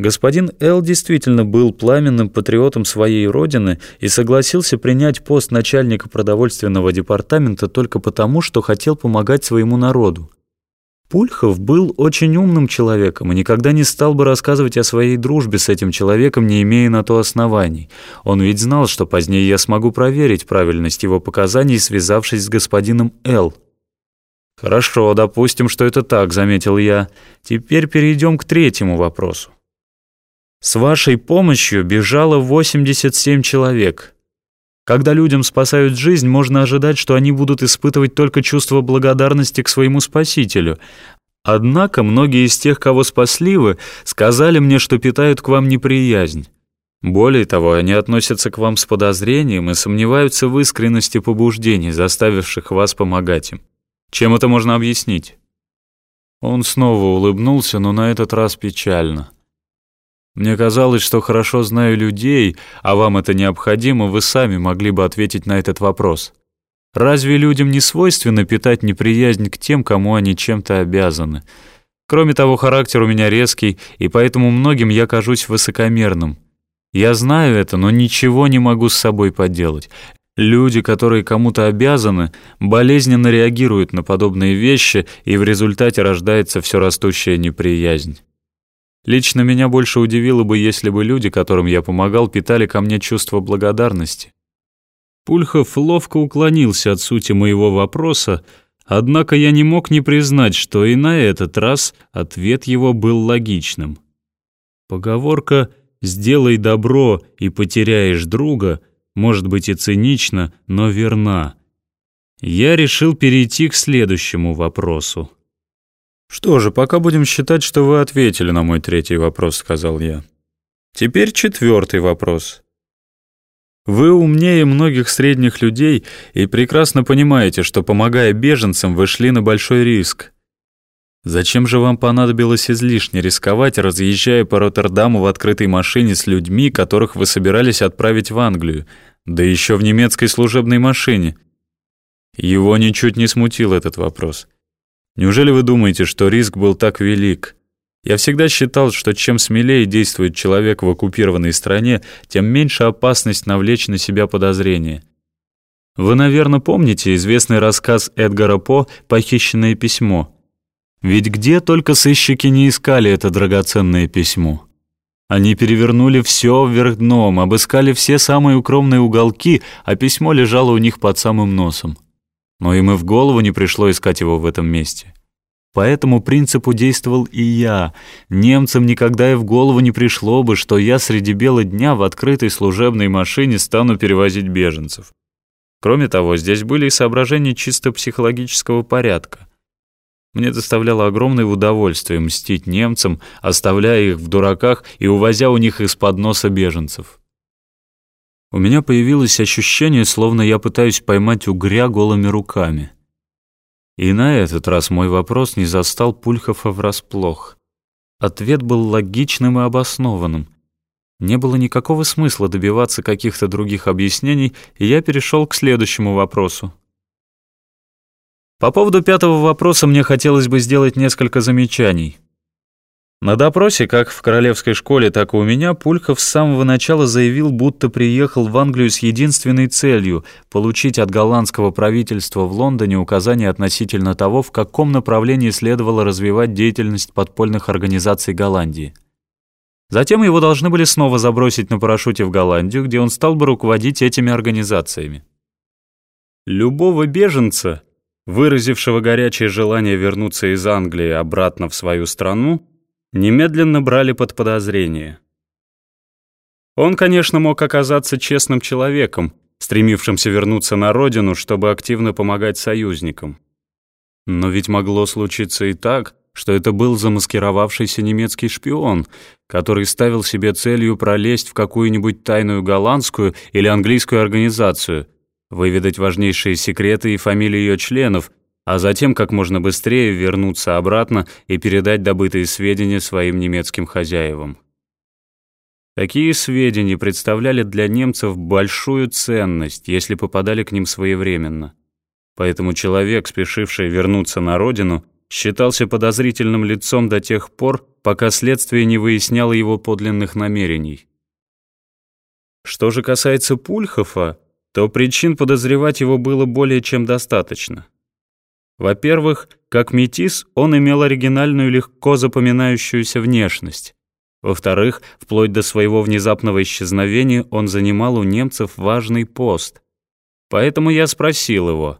Господин Эл действительно был пламенным патриотом своей родины и согласился принять пост начальника продовольственного департамента только потому, что хотел помогать своему народу. Пульхов был очень умным человеком и никогда не стал бы рассказывать о своей дружбе с этим человеком, не имея на то оснований. Он ведь знал, что позднее я смогу проверить правильность его показаний, связавшись с господином Эл. «Хорошо, допустим, что это так», — заметил я. «Теперь перейдем к третьему вопросу. С вашей помощью бежало 87 человек. Когда людям спасают жизнь, можно ожидать, что они будут испытывать только чувство благодарности к своему спасителю. Однако многие из тех, кого спасли вы, сказали мне, что питают к вам неприязнь. Более того, они относятся к вам с подозрением и сомневаются в искренности побуждений, заставивших вас помогать им. Чем это можно объяснить?» Он снова улыбнулся, но на этот раз печально. Мне казалось, что хорошо знаю людей, а вам это необходимо, вы сами могли бы ответить на этот вопрос. Разве людям не свойственно питать неприязнь к тем, кому они чем-то обязаны? Кроме того, характер у меня резкий, и поэтому многим я кажусь высокомерным. Я знаю это, но ничего не могу с собой поделать. Люди, которые кому-то обязаны, болезненно реагируют на подобные вещи, и в результате рождается все растущая неприязнь. Лично меня больше удивило бы, если бы люди, которым я помогал, питали ко мне чувство благодарности. Пульхов ловко уклонился от сути моего вопроса, однако я не мог не признать, что и на этот раз ответ его был логичным. Поговорка «сделай добро и потеряешь друга» может быть и цинична, но верна. Я решил перейти к следующему вопросу. «Что же, пока будем считать, что вы ответили на мой третий вопрос», — сказал я. «Теперь четвертый вопрос. Вы умнее многих средних людей и прекрасно понимаете, что, помогая беженцам, вы шли на большой риск. Зачем же вам понадобилось излишне рисковать, разъезжая по Роттердаму в открытой машине с людьми, которых вы собирались отправить в Англию, да еще в немецкой служебной машине?» Его ничуть не смутил этот вопрос. Неужели вы думаете, что риск был так велик? Я всегда считал, что чем смелее действует человек в оккупированной стране, тем меньше опасность навлечь на себя подозрения. Вы, наверное, помните известный рассказ Эдгара По «Похищенное письмо». Ведь где только сыщики не искали это драгоценное письмо. Они перевернули все вверх дном, обыскали все самые укромные уголки, а письмо лежало у них под самым носом но им и в голову не пришло искать его в этом месте. По этому принципу действовал и я. Немцам никогда и в голову не пришло бы, что я среди бела дня в открытой служебной машине стану перевозить беженцев. Кроме того, здесь были и соображения чисто психологического порядка. Мне доставляло огромное удовольствие мстить немцам, оставляя их в дураках и увозя у них из-под носа беженцев. У меня появилось ощущение, словно я пытаюсь поймать угря голыми руками. И на этот раз мой вопрос не застал Пульхова врасплох. Ответ был логичным и обоснованным. Не было никакого смысла добиваться каких-то других объяснений, и я перешел к следующему вопросу. По поводу пятого вопроса мне хотелось бы сделать несколько замечаний. На допросе, как в королевской школе, так и у меня, Пульхов с самого начала заявил, будто приехал в Англию с единственной целью — получить от голландского правительства в Лондоне указания относительно того, в каком направлении следовало развивать деятельность подпольных организаций Голландии. Затем его должны были снова забросить на парашюте в Голландию, где он стал бы руководить этими организациями. Любого беженца, выразившего горячее желание вернуться из Англии обратно в свою страну, немедленно брали под подозрение. Он, конечно, мог оказаться честным человеком, стремившимся вернуться на родину, чтобы активно помогать союзникам. Но ведь могло случиться и так, что это был замаскировавшийся немецкий шпион, который ставил себе целью пролезть в какую-нибудь тайную голландскую или английскую организацию, выведать важнейшие секреты и фамилии ее членов, а затем как можно быстрее вернуться обратно и передать добытые сведения своим немецким хозяевам. Такие сведения представляли для немцев большую ценность, если попадали к ним своевременно. Поэтому человек, спешивший вернуться на родину, считался подозрительным лицом до тех пор, пока следствие не выясняло его подлинных намерений. Что же касается Пульхофа, то причин подозревать его было более чем достаточно. Во-первых, как метис он имел оригинальную легко запоминающуюся внешность. Во-вторых, вплоть до своего внезапного исчезновения он занимал у немцев важный пост. Поэтому я спросил его,